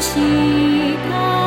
西看。